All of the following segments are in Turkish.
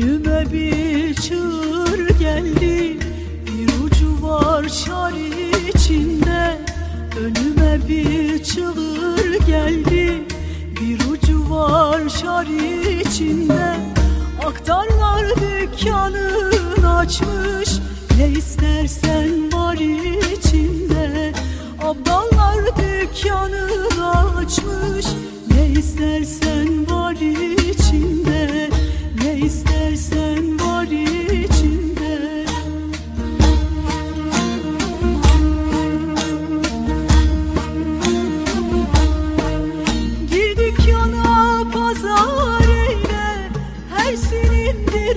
Önüme bir çığır geldi. Bir ucu var şar içinde. Önüme bir çığır geldi. Bir ucu var şar içinde. Aktarlar dükkanın açmış. Ne istersen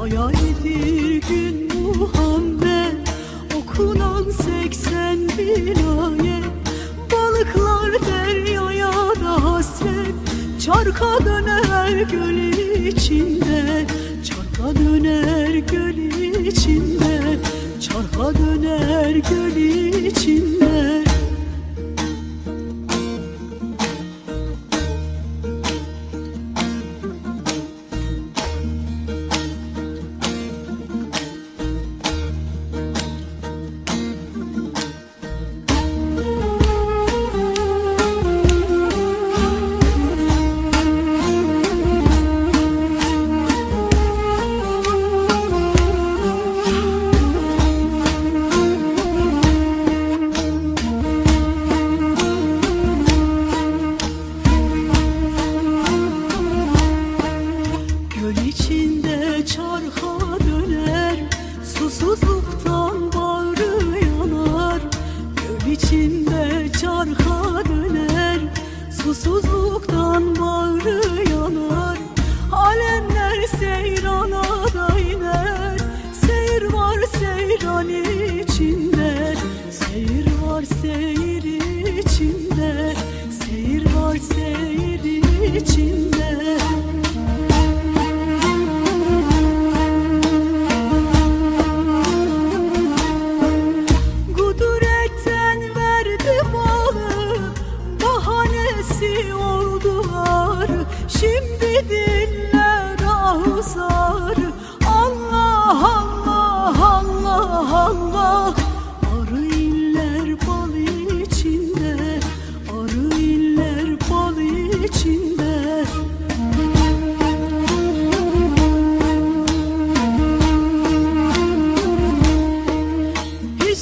Hayalidir gün Muhammed Okunan seksen bin ayet Balıklar deryaya da hasret Çarka döner göl içinde Susuzluktan bağrı yanar Alemler seyrana da Seyir var seyran içinde Seyir var seyir içinde. Seyir var seyir içinde Bahanesi oldular Şimdi diller ahuzar Allah Allah Allah Allah. Arı bal içinde Arı bal içinde. Ey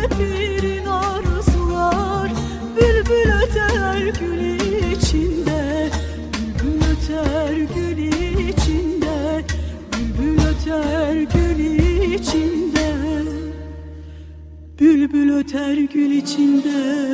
Talipte pirin arzular Bülbül öter gül içinde Bülbül öter gül içinde Bülbül öter gül içinde Bülbül öter gül içinde